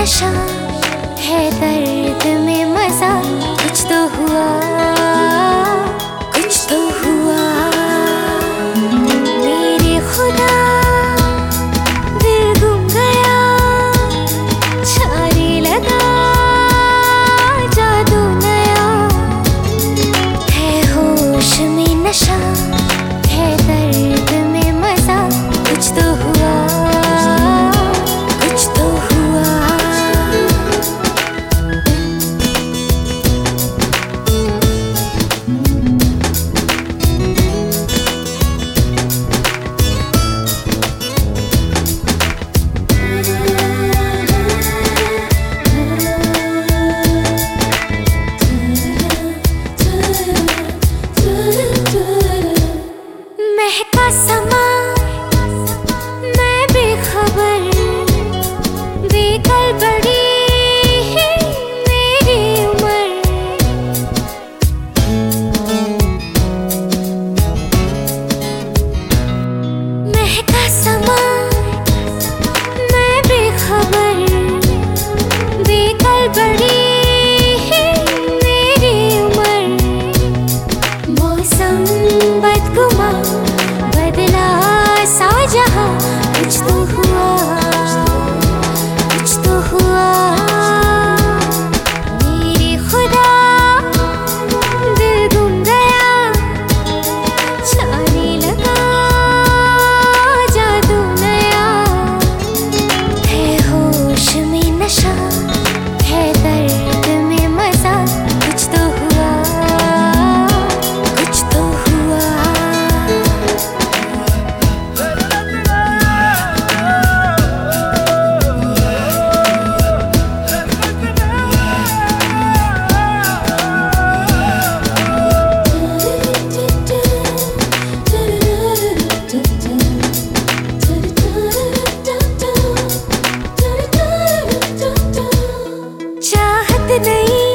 नशा है दर्द। ってない